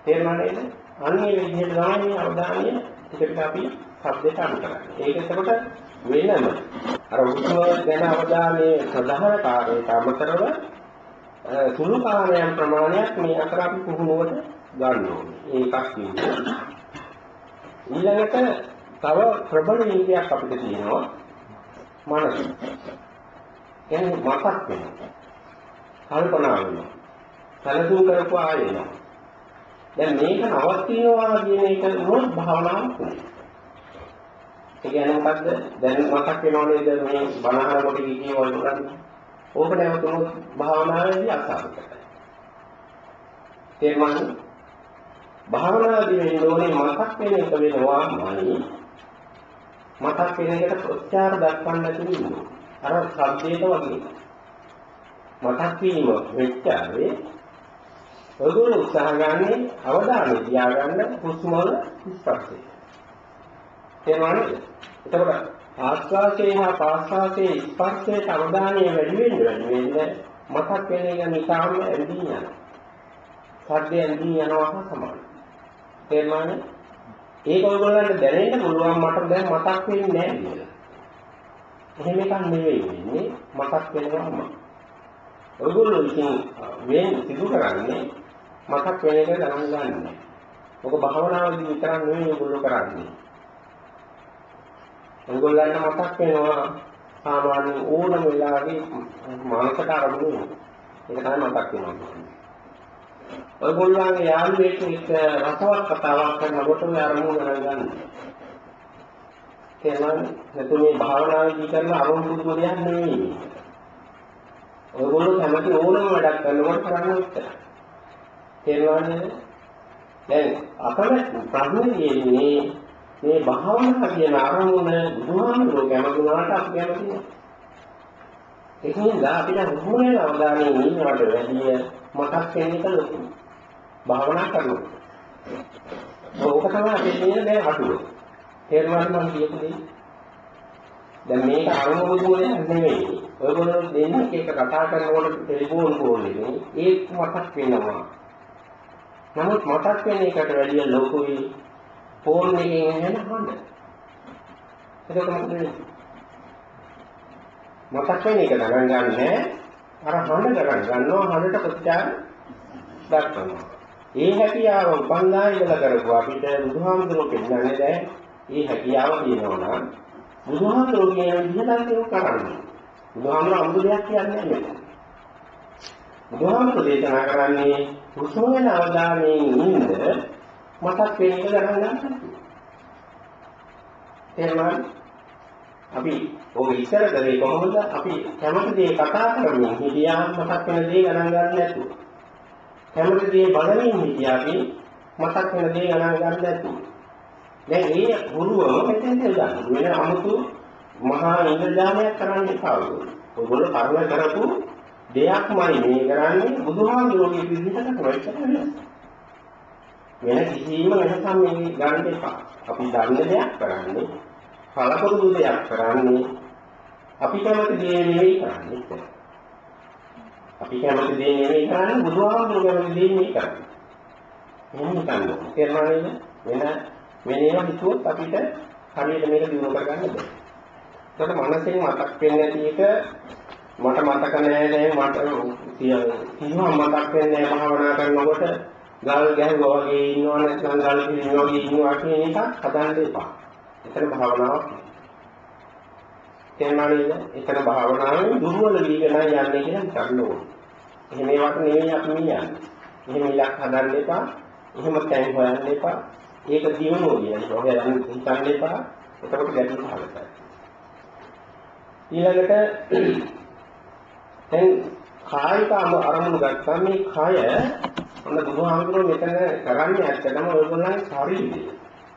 තේරුණා නේද? අන්නේ විදිහට තමයි මේ අවධානය ටිකට අපි ශබ්දයට අනු කරන්නේ. ඒක එතකොට වෙනම අර උත්සව ගැන අවධානයේ ප්‍රධාන කාර්යයට අමතරව සුළු කාලයන් ප්‍රමාණයක් මේ අතර අපි පුහුණුවට ගන්න ඕනේ. ඒකක් කියන්නේ. ඊළඟට තව ප්‍රබල ඉන්ද්‍රියක් අපිට තියෙනවා. මනස. කියන්නේ මතක් වෙනවා. කල්පනා වෙනවා. සැලසුම් කරපුව ආයෙනවා. දැන් මේක නවත්වනවා කියන එක මොන භාවනාවක් නේ? ඒ කියන්නේ මොකද්ද? දැන් මතක් වෙනව නේද මේ බණහනකොට කීකී වල කරන්නේ? ඕක නැවතුනොත් භාවනාවේදී අසාර්ථකයි. තේරුණාද? භාවනාදී වෙන්න ඕනේ මතක් වෙන එක වෙනවාමයි. මතක් වෙන එකට ප්‍රත්‍යාර දක්වන්න තියෙන්නේ. අර සබ්දයට වගේ. මතක් වීම වෙච්චාවේ ඔයගොල්ලෝ උත්සාහ ගන්නේ අවධානය තියාගන්න හුස්ම වල ස්පර්ශය. තේරුණාද? එතකොට ආස්වාදයේ හා පාස්වාදයේ ස්පර්ශයට අවධානය වැඩි වෙන්න වැඩි වෙන්න මතක් වෙන එක නිකාම ඇඳී යනවා. සද්දය ඇඳී යනවා හා සමානයි. තේරුණාද? ඒක ඔයගොල්ලන්ට දැනෙන්න පුළුවන් මට දැන් මතක් වෙන්නේ නැහැ කියලා. එහෙම එකක් නෙවෙයි වෙන්නේ මතක් වෙනවම. ඔයගොල්ලෝ ඉතින් මේ සිදු කරන්නේ මතක් වෙන එක ගණන් ගන්න. ඔක භාවනාවේදී විතරක් නෙවෙයි ඔයගොල්ලෝ කරන්නේ. ඔයගොල්ලන්ට මතක් වෙනවා සාමාන්‍ය ඕනම වෙලාවක මානසික අරමුණු. ඒක තමයි මතක් වෙනවා. ඔයගොල්ලන්ගේ යාළුවෙක් එක්ක රසවත් කතාවක් කරනකොට ඔය අරමුණ ගණන් ගන්න. තේරුණාද? නැතු මේ භාවනාවේදී කරන අරමුණු පුදුම දෙයක් නෙවෙයි. ඔයගොල්ලෝ කැමති ඕනම වැඩක් කරනකොට කරන්න උත්තර. තේරුණාද? දැන් අපේ ප්‍රශ්නේ මේ මේ භාවනාව කියන අරමුණ බුදුහාමුදුරුවෝ කැමතුනාට අපි කැමති නෑ. ඒකෙන්ද අපිට හුමුනේ අවධානයේ ඉන්නවට වැඩිය මතක් වෙන එක ලොකු. භාවනා කරනවා. ඕක තමයි අපි කියන දැන් අඩුව. තේරුණාද මම කියපු දේ? දැන් මේක අරමුණ බුදුනේ නෙමෙයි. ඔයගොල්ලෝ දෙන්නේ එක කතා කරනකොට ටෙලිෆෝන් කෝල් එකේ ඒක මතක් වෙනවා. නමුත් මතක් වෙන එකට වැඩිය ලොකුයි ෆෝන් එකෙන් එන හොඳ. ඒක මොකද වෙන්නේ? මතක් වෙන එක ගණන් ගන්නෑ. අර හඬ ගණන් ගන්නවා හඬට ප්‍රතිචාර දක්වනවා. ඒ හැකියාව උපන්දා ඉඳලා කරපුව අපිට බුදුහාමුදුරුවෝ පෙන්නන්නේ දැන් ඒ හැකියාව තියෙනවා නම් බුදුහාමුදුරුවෝ කියන විදිහට ඒක කරන්නේ. බුදුහාමුදුරුවෝ අමුතු දෙයක් කියන්නේ නැහැ. බුදුහාමුදුරුවෝ දේශනා කරන්නේ හුස්ම වෙන අවධානයෙන් ඉන්න මතක් වෙන එක ගණන් ගන්න. එහෙනම් අපි ඔය ඉස්සර කරේ කොහොමද අපි කැමති දේ කතා කරමින් හිටියාම මතක් වෙන දේ ගණන් ගන්න නැතුව. කැමති දේ බලමින් හිටියාදී මතක් වෙන දේ ගණන් ගන්න නැතුව. දැන් මේ හුරුවම මෙතෙන්ද ගන්න. වෙන 아무තු මහා ඉන්ද්‍රජාලයක් කරන්න එපා. ඔයගොල්ලෝ කර්ම කරපු දෙයක්මයි මේ කරන්නේ බුදුහාමුදුරුවෝ විදිහට කරන්නේ. වෙන කිසිම වෙනසක් මේ ගන්න එපා. අපි දන්න දෙයක් කරන්නේ කලපුරුදු දෙයක් කරන්නේ අපි කැමති දේ නෙවෙයි කරන්නේ. අපි කැමති දේ නෙවෙයි කරන්නේ බුදුහාමුදුරුවෝ කැමති දේ නෙවෙයි කරන්නේ. එහෙම හිතන්න. තේරුණා නේද? වෙන වෙන ඒවා හිතුවොත් අපිට හරියට මේක දිනු කරගන්න බෑ. ඒකට මනසෙන් මතක් වෙන්නේ නැති එක මට මතක නෑ නෑ මට කිසිම මතක් වෙන්නේ නෑ භාවනා කරනකොට ගල් ගැහුවා වගේ ඉන්නව නැත්නම් ගල් පිළිනවා වගේ ඉන්නවා කියන එකක් හදන්න එපා. එතන භාවනාවක් තේරුණා නේද? එතන භාවනාවෙන් දුර්වල වීගෙන යන්නේ කියලා හිතන්න ඕනේ. එහෙම ඒවට නෙවෙයි අපි යන්නේ. එහෙම ඉලක්ක හදන්න එපා. එහෙම තැන් හොයන්න එපා. ඒක දිනුනෝ කියන්නේ. ඔය හිතන්න එපා. එතකොට ගැටලු හලකයි. ඊළඟට දැන් කායික අරමුණු ගත්තා මේ කය ඔන්න බුදුහාමුදුරුවෝ මෙතන කරන්නේ ඇත්තටම ඔයගොල්ලන්ගේ ශරීරය.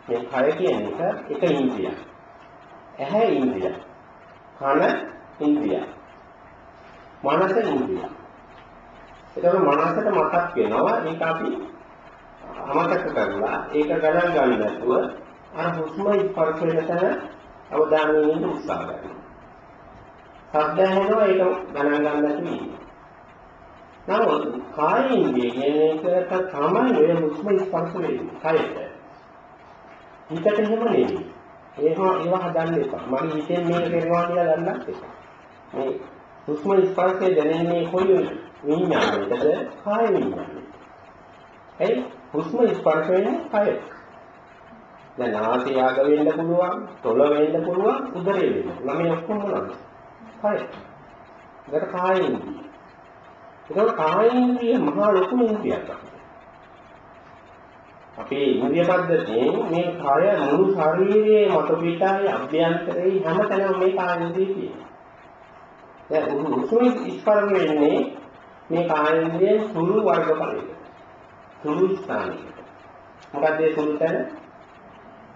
මේ කය කියන එක එක ඉන්ද්‍රියක්. ඇහැ ඉන්ද්‍රියක්. කන ඉන්ද්‍රියක්. මනස ඉන්ද්‍රියක්. ඒතකොට මනසට මතක් වෙනවා ඒක අපි අමතක කරලා ඒක ගණන් ගන්න නැතුව අර හුස්ම ස්පර්ශ වෙන තැන අවධානයෙන් ඉන්න උත්සාහ කරනවා. ශබ්ද ඇහෙනවා ඒක ගණන් ගන්න නැතුව ඉන්නවා. නමුත් කායින්ගේ කියන එකට තමයි ඔය හුස්ම ස්පර්ශ වෙන්නේ කයට. හිතට එහෙම නෙවෙයි. ඒවා ඒවා හදන්න එපා. මම හිතෙන් මේක කරනවා කියලා ගන්නත් එපා. මේ හුස්ම ස්පර්ශය දැනෙන්නේ කොයි විඤ්ඤාණයටද? කාය විඤ්ඤාණයට. ඒ හුස්ම ස්පර්ශ වෙන්නේ කයට. දැන් නාසය ආග වෙන්න පුළුවන්, තොල වෙන්න පුළුවන්, උදරේ වෙන්න. ළමයි ඔක්කොම මොනවද? කය. ඒකට කායින්ද්‍රිය. ඒක කායින්ද්‍රිය මහා ලොකු ඉන්ද්‍රියක්. අපේ ඉන්ද්‍රිය පද්ධතියෙන් මේ කය මුළු ශරීරයේ මත පිටායේ අභ්‍යන්තරයේ හැමතැනම මේ කායින්ද්‍රිය තියෙනවා. දැන් උසුයි ස්පර්ශ වෙන්නේ මේ කායින්ද්‍රියේ සුළු වර්ගඵලයක. සුළු ස්ථානයකට. මොකද ඒ සුළු තැන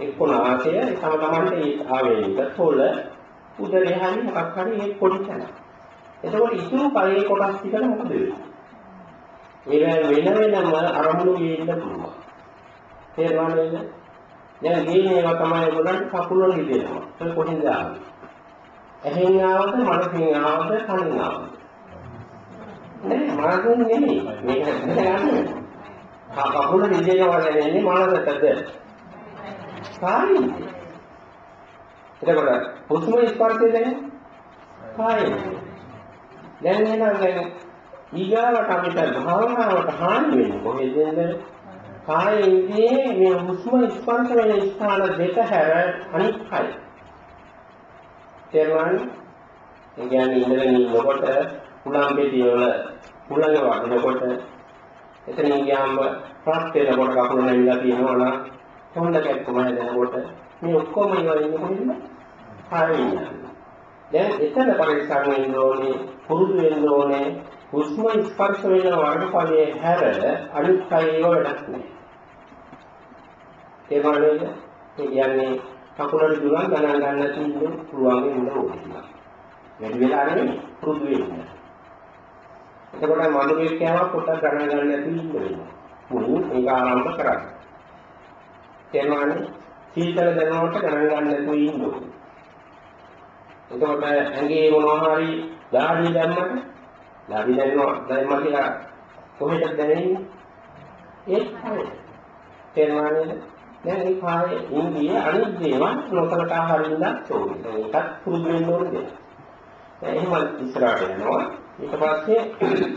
එක්ක නාසය තම තමන්ට ආවේනික තොල උදරේ හරි මොකක් හරි ඒ පොඩි තැන. එතකොට ඉතුරු කයේ කොටස් ටිකට මොකද වෙන්නේ? ඒක වෙන වෙනම අරමුණු ගේන්න පුළුවන්. තේරුණා නේද? දැන් ගේන ඒවා තමයි ඔයගොල්ලන්ට කකුල වල හිතෙනවා. ඒක කොහෙන්ද ආවේ? ඇහෙන් ආවද, මනසෙන් ආවද, කනෙන් ආවද? නෑ මනසෙන් නෙමෙයි. මේක දැනගන්න. කකුල නිදේනවා දැනෙන්නේ මනසටද? කායින්. එතකොට හුස්ම ස්පර්ශය දැනෙන්නේ කායෙන්. දැන් එනවා දැන් ඊගාවට අපිට භාවනාවට හානි වෙන්නේ කොහෙන්ද? කායයේ මේ හුස්ම ස්පර්ශ වෙන ස්ථාන දෙක හැර අනිත් කය. තේරුණානේ? ඒ කියන්නේ ඉඳගෙන ඉන්නකොට උලම් පෙතිය වල උලඟ වඩනකොට එතනින් ගියාම ප්‍රත් වෙනකොට කකුල නැවිලා තියෙනවා නම් හොඳ කැක්කම හැදෙනකොට මේ ඔක්කොම ඒවා ඉන්නේ කොහෙන්ද? කායේ. දැන් එතන පරිස්සම් වෙන්න ඕනේ, පුරුදු වෙන්න ඕනේ. හුස්ම ස්පර්ශ වෙන වර්ගඵලයේ හැර අනිත් කයේව වැඩක් නැහැ. ඒ වගේම ඒ කියන්නේ කකුලට දුරන් ගණන් ගන්න තියෙන පුළුවන් වෙන්න ඕනේ. වැඩි වෙලා නෙමෙයි පුරුදු වෙන්න. එතකොට මනුස්සයෙක් කියනවා පොඩ්ඩක් ගණන් ගන්න නැති ඉන්න වෙනවා. මුලින් ඒක ආරම්භ කරන්න. තේරුණානේ? සීතල දැනුමට ගණන් ගන්න නැතුව ඉන්න ඕනේ. එතකොට ඇඟේ මොනවා හරි දාඩිය දැම්මට දාඩිය දැම්මා දැම්මා කියලා කොහෙටද දැනෙන්නේ? ඒක තමයි. තේරුණානේ? දැන් මේ කායේ ඉන්දිය අනිත් දේවල් නොකලකා හරින්න ඕනේ. ඒකත් පුරුදු වෙන්න ඕනේ. එහෙම ඉස්සරහට යනවා. ඊට පස්සේ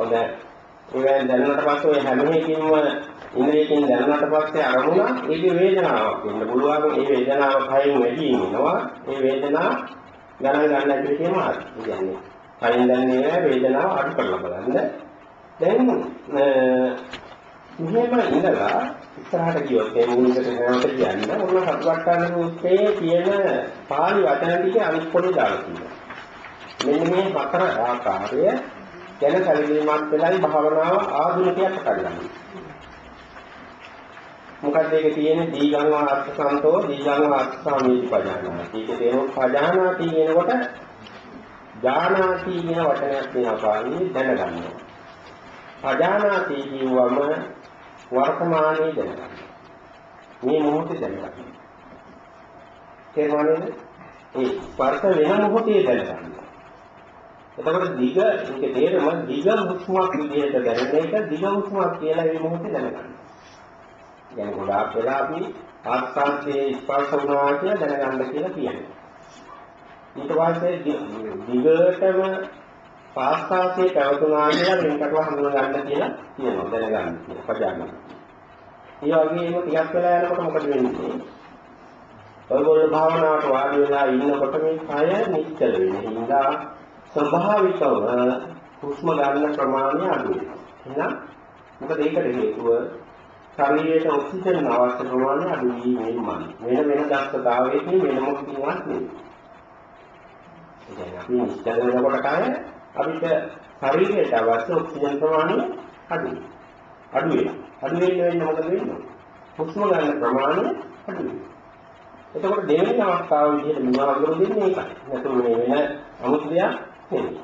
ඔද ඒවෙන් දැනුණාට පස්සේ ඔය හැම එකකින්ම ඉන්ද්‍රියකින් දැනුණාට පස්සේ අරමුණ ඒකේ වේදනාවක් වෙන්න පුළුවන්. ඒ වේදනාව කයින් වැඩි වෙනවා. ඒ වේදනාව ගණන් ගන්න ඇතුලේ තියෙනවා. ඒ කියන්නේ කයින් දැනෙන්නේ වේදනාව අඩු කරලා බලන්න. දැන් මෙහෙම ඉඳලා ඉස්සරහට ගියොත් මේ මූලිකට නැවත කියන්න ඕන සතුටාන සූත්‍රයේ තියෙන පාළි වචන ටික අනිත් පොඩි දාලා තියෙනවා. මෙන්න මේ හතර ආකාරය ගැන සැලකීමක් වෙලයි භාවනාව ආධුනිකයක් කරගන්නේ. මොකද ඒක තියෙන්නේ දීගං ආර්ථසන්තෝ දීගං ආර්ථසාමීති පජානාති. ඒක තේරුම් පජානාති කියනකොට ජානාති කියන වචනයක් තියෙනවා පාන්නේ දැනගන්නවා. පජානාති කියවම වර්තමානයේ දැනගන්න. මේ මොහොතේ දැනගන්න. තේරුණාද? ඒ ස්පර්ශ වෙන මොහොතේ දැනගන්න. එතකොට දිග ඒක තේරෙම දිග හුස්මක් විදිහට දැනෙන එක දිග හුස්මක් කියලා මේ මොහොතේ දැනගන්න. يعني ගොඩාක් වෙලා අපි ආස්වාදයේ ස්පර්ශ වුණා කියලා දැනගන්න කියලා කියනවා. ඊට පස්සේ දිගටම පාස්කාසේ පැවතුනා කියලා වෙනකටව හඳුනා ගන්න කියලා කියනවා දැනගන්න කියලා පජාගන්න. ඒ වගේම ටිකක් වෙලා යනකොට මොකද වෙන්නේ? ඔයගොල්ලෝ භාවනාවට වාඩි වෙලා ඉන්නකොට මේ කය නිශ්චල වෙන හින්දා ස්වභාවිකව හුස්ම ගන්න ප්‍රමාණය අඩු වෙනවා. එහෙනම් මොකද ඒකට හේතුව ශරීරයට ඔක්සිජන් අවශ්‍ය ප්‍රමාණය අඩු වීමෙන්මයි. වෙන වෙන දක්ෂතාවයකින් වෙන මොකක්වත් නෙවෙයි. ඒ කියන්නේ අපි නිශ්චල වෙනකොට කය අපිට ශරීරයට අවශ්‍ය ඔක්සිජන් ප්‍රමාණය අඩුයි. අඩු වෙනවා. අඩු වෙන්න වෙන්න මොකද වෙන්නේ? හුස්ම ගන්න ප්‍රමාණය අඩු වෙනවා. එතකොට දෙවෙනි අවස්ථාව විදිහට විවාහකරු දෙන්නේ ඒකයි. නැතුව මේ වෙන අමුතු දෙයක් නෙවෙයි.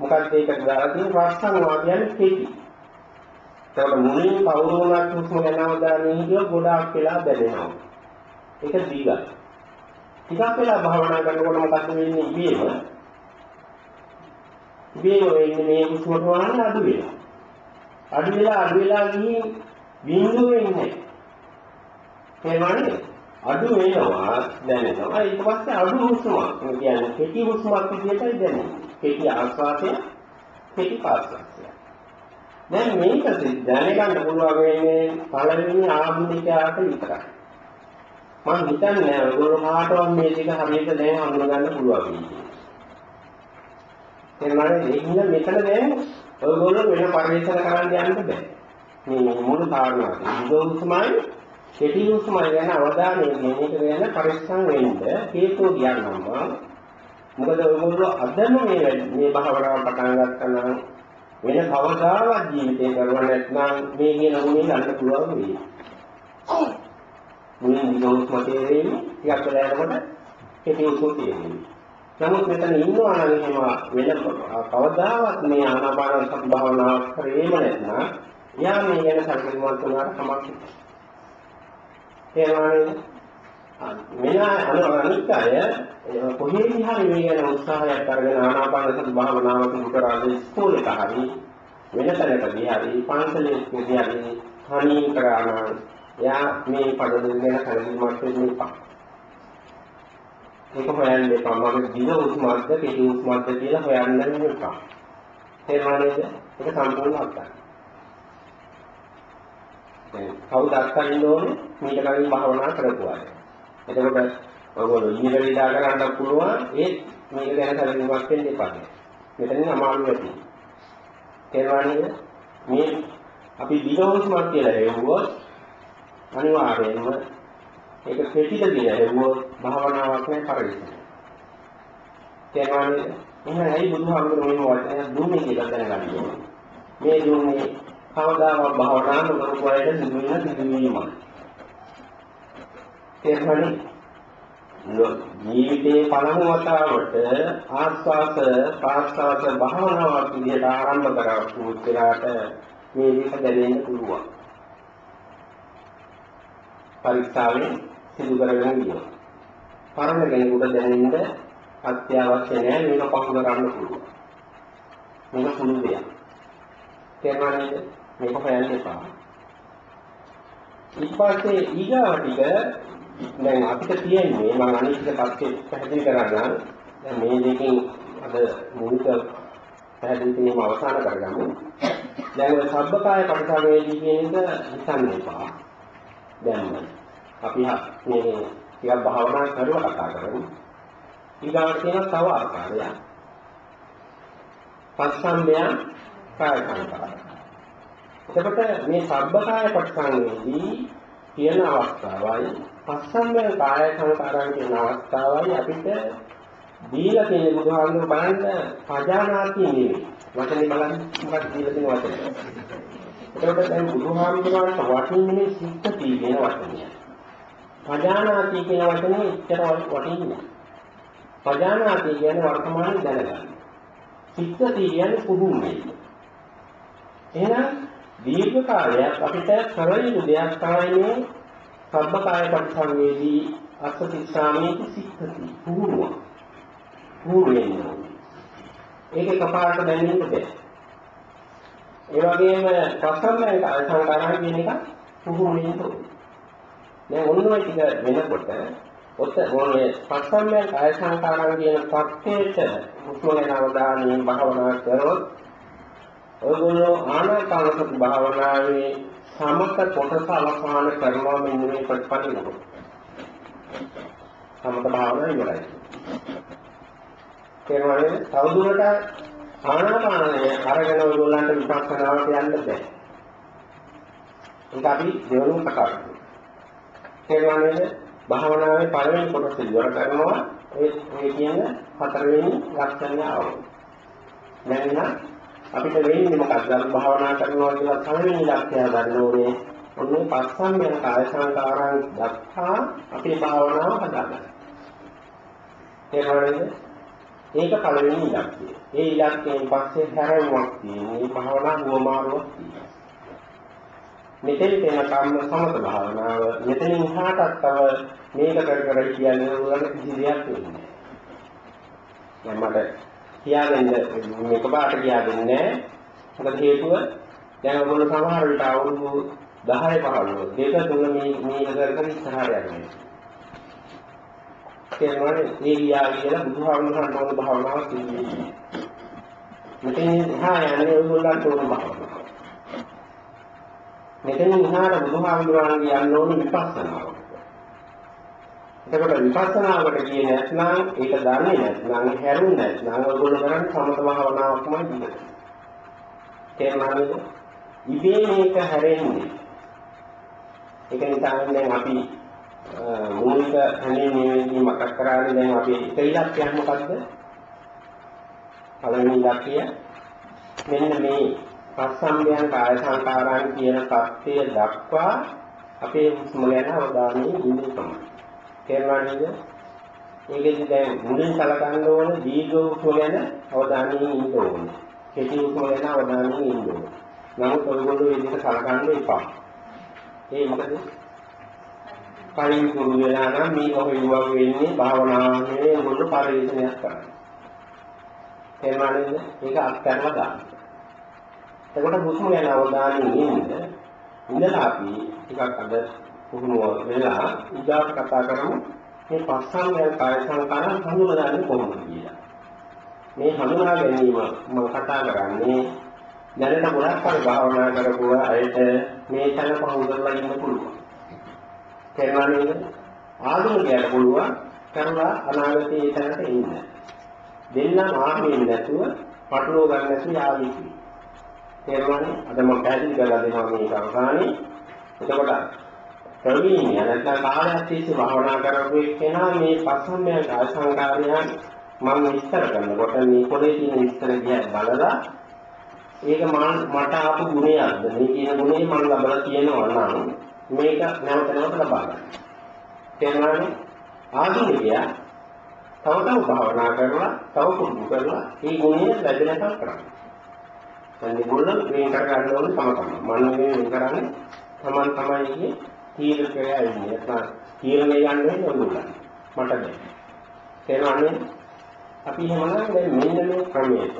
මොකක්ද ඒකට දාලා තියෙන ප්‍රශ්නවා කියන්නේ කෙටි. ඒකට මුලින් කවුරු වුණත් හුස්ම ගන්නව දාන්නේ හිටියොත් ගොඩාක් වෙලා බැදෙනවා. ඒක දීග. ටිකක් වෙලා භාවනා කරනකොට මොකද වෙන්නේ ඉබේම ඉබේම වෙන්නේ මේ හුස්ම ප්‍රමාණය අඩු වෙනවා. අඩු වෙලා අඩු වෙලා ගිහින් බිඳුව වෙන්නේ. ඒ වගේ අඩු වෙනවා දැනෙනවා ඊට පස්සේ අඩු හුස්මක් කියන්නේ කෙටි හුස්මක් විදියටයි දැනෙන්නේ කෙටි ආස්වාදය කෙටි පාස්වාදය දැන් මේක දැනගන්න පුළුවන් වෙන්නේ පළවෙනි ආධුනිකයාට විතරයි මම හිතන්නේ ඔයගොල්ලෝ කාටවත් මේ දෙක හරියට දැන් හඳුනගන්න පුළුවන් වෙන්නේ එනවානේ ඒකින්ද මෙතන දැන් ඔයගොල්ලෝ වෙන පරිශන කරන්න යන්න බෑ. මේ මුළු කාරණාව. ඉදෝස්මයි කෙටි හුස්මයි ගැන අවධානය යොමු කරගෙන පරිස්සම් වෙන්න හේතුව කියනවා. මොකද ඔයගොල්ලෝ අදම මේ මේ භාවනාව පටන් ගත්තා නම් වෙන කවදාවත් ජීවිතේ කරුවා නැත්නම් මේ කියන ගුණේ ගන්න පුළුවන් වෙයි. මුලින් ඉදෝස්ම තේරෙන්නේ ටිකක් වෙලා යනකොට කෙටි හුස්ම තේරෙන්නේ. නමුත් මෙතන ඉන්නවා නම් එහෙම වෙන කවදාවත් මේ ආනාපාන සති භාවනාව කරේම නැත්නම් යා මේ ගැන සැලකිලිමත් වුණාට කමක් නැහැ. තේරුණාද? මෙන්න අනිත් අය කොහේදී හරි මේ ගැන උත්සාහයක් අරගෙන ආනාපාන සති භාවනාව කරලා ඉස්කෝලේට හරි වෙන තැනකදී හරි පන්සලේදී හරි තනියෙන් කරානම් එයා මේ පදවල ගැන සැලකිලිමත් වෙන්න එපා. ඒක හොයන්න එපා. මගේ දින උස්මත්ද පිටි උස්මත්ද කියලා හොයන්න එපා. තේරුණා නේද? ඒක සම්පූර්ණ අත්දැක. දැන් කවුද අත්දකින්න ඕනේ? මීට කලින් භාවනා කරපු අය. එතකොට ඔයගොල්ලෝ ඊළඟ විඩා කරන්න පුළුවන් ඒ මේක ගැන සැලකුමක් වෙන්න එපා. මෙතනින් අමාරු වෙති. තේරුණා නේද? මේ අපි දින උස්මත් කියලා හෙව්වොත් අනිවාර්යයෙන්ම ඒක කෙටිද කියලා හෙව්වොත් භාවනාවක් නෑ පරිස්සම. තේරුණාද? එහෙනම් ඇයි බුදුහාමුදුරුවෝ මේ වචනය දුන්නේ කියලා දැනගන්න ඕනේ. මේ දුන්නේ කවදාවත් භාවනා නොකරපු අයට සිදුවෙන සිදුවීමක්. තේරුණානේ? ජීවිතේ පළමු වතාවට ආස්වාස ප්‍රාස්වාස භාවනාවක් විදිහට ආරම්භ කරපු උත්තරාට මේ විදිහ දැනෙන්න පුළුවන්. පරීක්ෂාවෙන් සිදු කරගෙන ගියා. පරණ කෙනෙකුට දැනෙන්න අත්‍යවශ්‍ය නැහැ මේක පහු කරන්න පුළුවන්. මේක සුළු දෙයක්. තේරුණා නේද? මේක හොයන්න එපා. ඊට පස්සේ ඊගාව ටික දැන් අපිට තියෙන්නේ මම අනිත් එක පස්සේ පැහැදිලි කරන්නම්. දැන් මේ දෙකෙන් අද මූලික පැහැදිලි කිරීම අවසන් කරගමු. දැන් ඔය සබ්බකාය පරිසංවේදී කියන එක හිතන්න එපා. දැන් අපි මේ ටිකක් භාවනා කරලා කතා කරමු. ඊගාට තියෙන තව ආකාරයක්. පස්සම්බයන් කාය සංකාර. එතකොට මේ සබ්බකාය පරිසංවේදී කියන අවස්ථාවයි පස්සම්බයන් කාය සංකාරයන් කියන අවස්ථාවයි අපිට දීලා තියෙන බුදුහාමුදුරුවෝ බලන්න පජානාති නෙවෙයි. වචනේ බලන්න මොකක්ද දීලා තියෙන වචනේ. එතකොට දැන් බුදුහාමුදුරුවන්ට වටින්නේ සිත්තී කියන වචනය. පජානාති කියන වචනේ එච්චර වටින්නේ පජානාති කියන්නේ වර්තමානයේ දැනගන්න. සිත්තී කියන්නේ පුදුමයි. එහෙනම් දීර්ඝ කාලයක් අපිට කරන දෙයක් තමයි මේ සබ්බකාය පරිසංවේදී අත්තිස්සාමයේ සිත්තී පුහුණුව. පුහුණු වෙන්න ඕනේ. ඒක එකපාරට දැනෙන්න බෑ. ඒ වගේම පස්සම්මයන් සංකාරණ කියන එක පුහුණු වෙන්න ඕනේ. දැන් ඔන්න ඔය ටික වෙනකොට ඔත මොනේ පස්සම්මයන් කාය සංකාරණ කියන පක්ෂයට මුතුලෙන අවධානයෙන් භාවනා කරොත් ඔයගොල්ලෝ ආනාපාන සති භාවනාවේ සමත කොටස අවසාන කරනවා මෙන්න මේ ප්‍රතිපදිනකොට. සමත භාවනාව ඉවරයි. තේරුණානේ? තවදුරට ආනාපානය අරගෙන ඔයගොල්ලන්ට විපස්සනාවට යන්න බෑ. ඒක අපි දෙවනුව කතා කරමු. තේරුණානේ? භාවනාවේ පළවෙනි කොටස ඉවර කරනවා ඒ මේ කියන හතරවෙනි ලක්ෂණය ආවොත්. දැන් නම් අපිට වෙන්නේ මොකක්ද? භාවනා කරනවා කියලා පළවෙනි ලක්ෂණය ගන්න ඕනේ. ඔන්නේ පස්සම් යන කාය සංකාරයන් දක්වා අපේ භාවනාව හදාගන්න. තේරුණානේ? ඒක පළවෙනි ඉලක්කය. ඒ ඉලක්කයෙන් පස්සේ හැරෙමුවක් තියෙන්නේ භාවනා ගෝමාරුවක් තියෙනවා. මෙතෙන් තේන කර්ම සමත භාවනාව මෙතනින් එහාටත් තව මේක කර කර කියන්නේ උගල කිසි දෙයක් වෙන්නේ නැහැ. මට කියාදෙන්න මේක පාට කියාදෙන්නේ නැහැ. මොකද හේතුව දැන් ඔයගොල්ලෝ සමහර විට අවුරුදු 10 15 දෙක තුන මේ මේක කර කර ඉස්සරහට යනවා. තේරෙනවනේ ඒ ගියා කියලා බුදුහාමුදුරන්ට ඕන භාවනාවක් තියෙන්නේ. මෙතන එහා යන්නේ ඔයගොල්ලන්ට ඕන භාවනාවක්. මෙතන එහාට බුදුහාමුදුරන්ගේ යන්න ඕන විපස්සනාව. එතකොට විපස්සනාවට ගියේ නැත්නම් ඒක දන්නේ නැත්නම් හැරුන්නේ නැත්නම් ඔයගොල්ලෝ කරන්නේ සමත භාවනාවක්මයි කියන්නේ. තේරුණාද? ඉබේ මේක හැරෙන්නේ. ඒක නිසා දැන් අපි මූලික හැඳින්වීමේදී මතක් කරානේ දැන් අපි එක ඉලක්කයක් මොකද්ද? පළවෙනි ඉලක්කය මෙන්න මේ පස්සම්බයන් කාය සංකාරයන් කියන தත්ත්වය දක්වා අපේ හුස්ම ගැන අවධානය යොමු කරනවා. තේරුණා නේද? ඒකෙදි දැන් මුලින් සලකන්න ඕන දීර්ඝ හුස්ම ගැන අවධානය යොමු ඕනේ. කෙටි හුස්ම ගැන අවධානය යොමු ඕනේ. නමුත් ඔයගොල්ලෝ මේ දෙක සලකන්න එපා. ඒ මොකද? කලින් පුරුදු වෙලා නම් මේ කොහොමද වෙන්නේ භාවනාවේ මොන පරිශ්‍රණයක් කරන්නේ. තේරුණා නේද? ඒක අත්හැරලා දාන්න. එතකොට හුස්ම ගැන අවධානය ඉන්න ඉඳලා අපි ටිකක් අද පුහුණුව වෙලා ඊගාට කතා කරමු මේ පස්සම්යන් කාය සංකාරම් හඳුනගන්නේ කොහොමද කියලා. මේ හඳුනා ගැනීම මම කතා කරන්නේ දැනට ගොඩක් අය භාවනා කරපුව අයට මේ තැන පහු කරලා ඉන්න පුළුවන්. තේරුණා නේද? ආධුනිකයට පුළුවන් කරලා අනාගතයේ ඒ තැනට එන්න. දෙන්නම ආමෙන් නැතුව පටලව ගන්න නැතුව යාවි. තේරුණානේ? අද මම පැහැදිලි කරලා දෙනවා මේක අවසානයේ. එතකොට ප්‍රවීණය නැත්නම් කාලයක් තිස්සේ භාවනා කරපු එක්කෙනා මේ පස්සම්මයන් ආසංකාරයන් මම විස්තර කරනකොට මේ පොලේ තියෙන විස්තර දිහා බලලා ඒක මට ආපු ගුණයක්ද මේ කියන ගුණේ මම ලබලා තියෙනවා නම් මේක නැවත නැවත ලබා ගන්න. තේරුණානේ? ආධුනිකයා තව තව භාවනා කරලා තව පුරුදු කරලා මේ ගුණය ලැබෙනකම් කරන්න. දැන් මේගොල්ලෝ මේ කර ගන්න ඕනේ තම තමන්. මම මේ කරන්නේ තමන් තමයි තීරණය ඉන්නේ. නැත්නම් තීරණය ගන්න වෙන්නේ ඔයගොල්ලෝ. මට බෑ. තේරුණානේ? අපි එහෙමනම් දැන් මෙන්න මේ ක්‍රමයට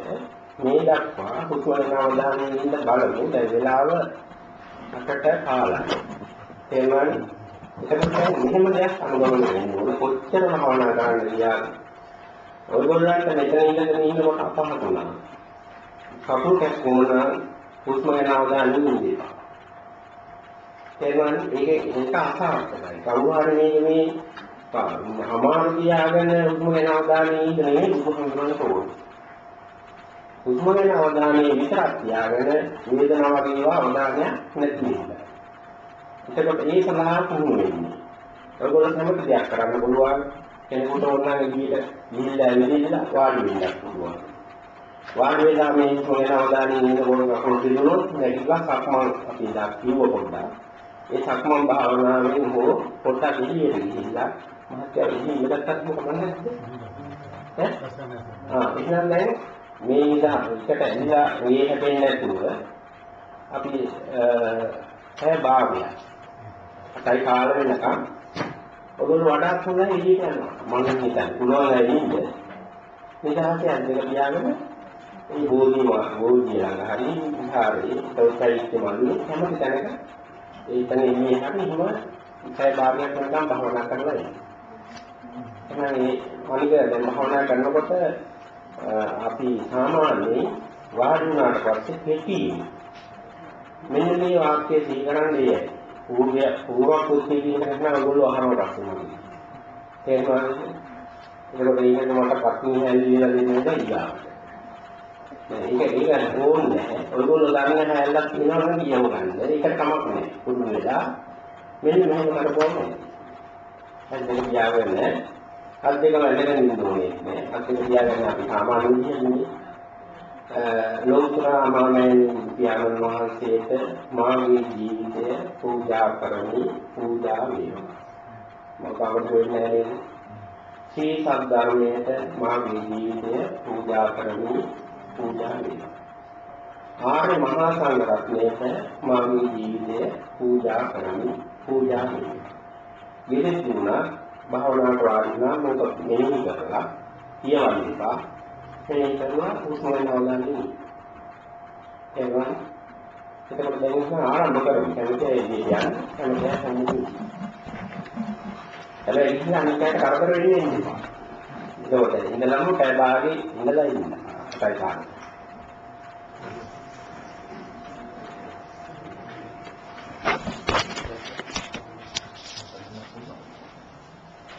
මේ දක්වා හුස්ම අවධානයෙන් ඉඳ බලමු. දැන් වෙලාව අකට කාලා. තේරුණානේ? එතකොට මෙහෙම දෙයක් අනුගමනය වෙන්න ඕන කොච්චර භාවනා කරන්න ගියාද ඔයගොල්ලන්ට මෙතන ඉඳගෙන ඉන්නකොට අපහසුනා කකුල් කැක්කුමන හුස්ම යන අවදානෙ ඉඳී තේරුණාද ඒක ඒක අසාර්ථකයි කවුරු හරි මේක මේ අමාරු තියාගෙන හුස්ම යන අවදානෙ ඉඳ නෙමෙයි බුදුහාමුදුරන්ට ඕනේ හුස්ම යන අවදානෙ විතරක් තියාගෙන වේදනාව වගේ අවදානයක් නැති වෙනවා එතකොට ඒ සඳහා පුහුණු වෙන්නේ. ඔයගොල්ලෝ හැමත දෙයක් කරන්න පුළුවන්. කෙනෙකුට ඕනනම් එළියට ගිහිල්ලා ඇවිදලා වාඩි වෙන්න පුළුවන්. වාඩි වෙලා මේ මොන අවධානයේ ඉන්නකොට අකුරු දිනුනොත් නැගිටලා සක්මන් අපි දා කිව්ව පොඩ්ඩක්. ඒ සක්මන් භාවනාවෙන් හෝ පොඩ්ඩක් එළියට ගිහිල්ලා මහත්ය එළිය ඉඳගත්තත් මොකද නැද්ද? ඈ? ආ එහෙනම් දැන් මේ ඉඳලා එකට ඇවිල්ලා මේ හැපෙන්නේ නැතුව අපි අ භාගයක් අටයි කාල වෙනකම් ඔයගොල්ලෝ වඩාත් හොඳයි එළියට යනවා. මම හිතන්නේ පුළුවන් අය ඉන්න. නිදහසේ අද්දක තියාගෙන මේ බෝධි බෝධිය ළඟ හරි විහාරේ තවසයිත් මල්ලේ හැම තැනක ඒ තැන ඉන්නේ හරි එහෙම ඉතයි භාගයක් වෙනකම් භවනා කරලා ඉන්නේ. එහෙනම් මේ මනික දැන් භවනා කරනකොට අපි සාමාන්‍යයෙන් වාඩි වුණාට පස්සේ කෙටි මෙන්න මේ වාක්‍යය සිහි කරන්නේ පූර්ව පූර්ව කුස්සිය කියන එක නම් ඔයගොල්ලෝ අහනවා පස්සේ තේරුණාද? ඒකෝ දෙයියන් මට පත්නි හැල්ලිලා දෙන්න එක ඉගා. ඒක ඒක ඕනේ නැහැ. ඔයගොල්ලෝ දන්නේ හැල්ලක් කියනවා නම් කියව ගන්න. ඒකට කමක් නැහැ. පුරුදු වෙලා මෙන්න මෙහෙම කරපුවම හැල්ලෙන් ගියාගෙන අත් දෙකම ඇදගෙන ඉන්න ඕනේ නේ. අත් දෙක තියාගෙන අපි සාමාන්‍ය විදිහට ලෝතර අමාමෑණී පියාණන් වහන්සේට මාගේ ජීවිතය පූජා කරමි පූජා වේවා. මොකක්ද වෙන්නේ? සී සද්ධර්මයට මාගේ ජීවිතය පූජා කරමි පූජා වේවා. ආර්ය මහා සංඝ රත්නයට මාගේ ජීවිතය පූජා කරමි පූජා වේවා. විදෙතුණා භාවනාවට වාඩිලා මොකද මෙනෙහි කරලා කියවන්නේපා මේ කරුවා හුස්ම ගන්නවා ගන්නේ. ඒවා එතකොට දැන් ඉතින් ආරම්භ කරමු. කැමති ඒ යන්න. කැමති හැමෝම. හැබැයි ඉතින් අනිකට කරදර වෙන්නේ නැහැ. ඒකෝට ඉඳලම පැය භාගේ ඉඳලා ඉන්න. 代价。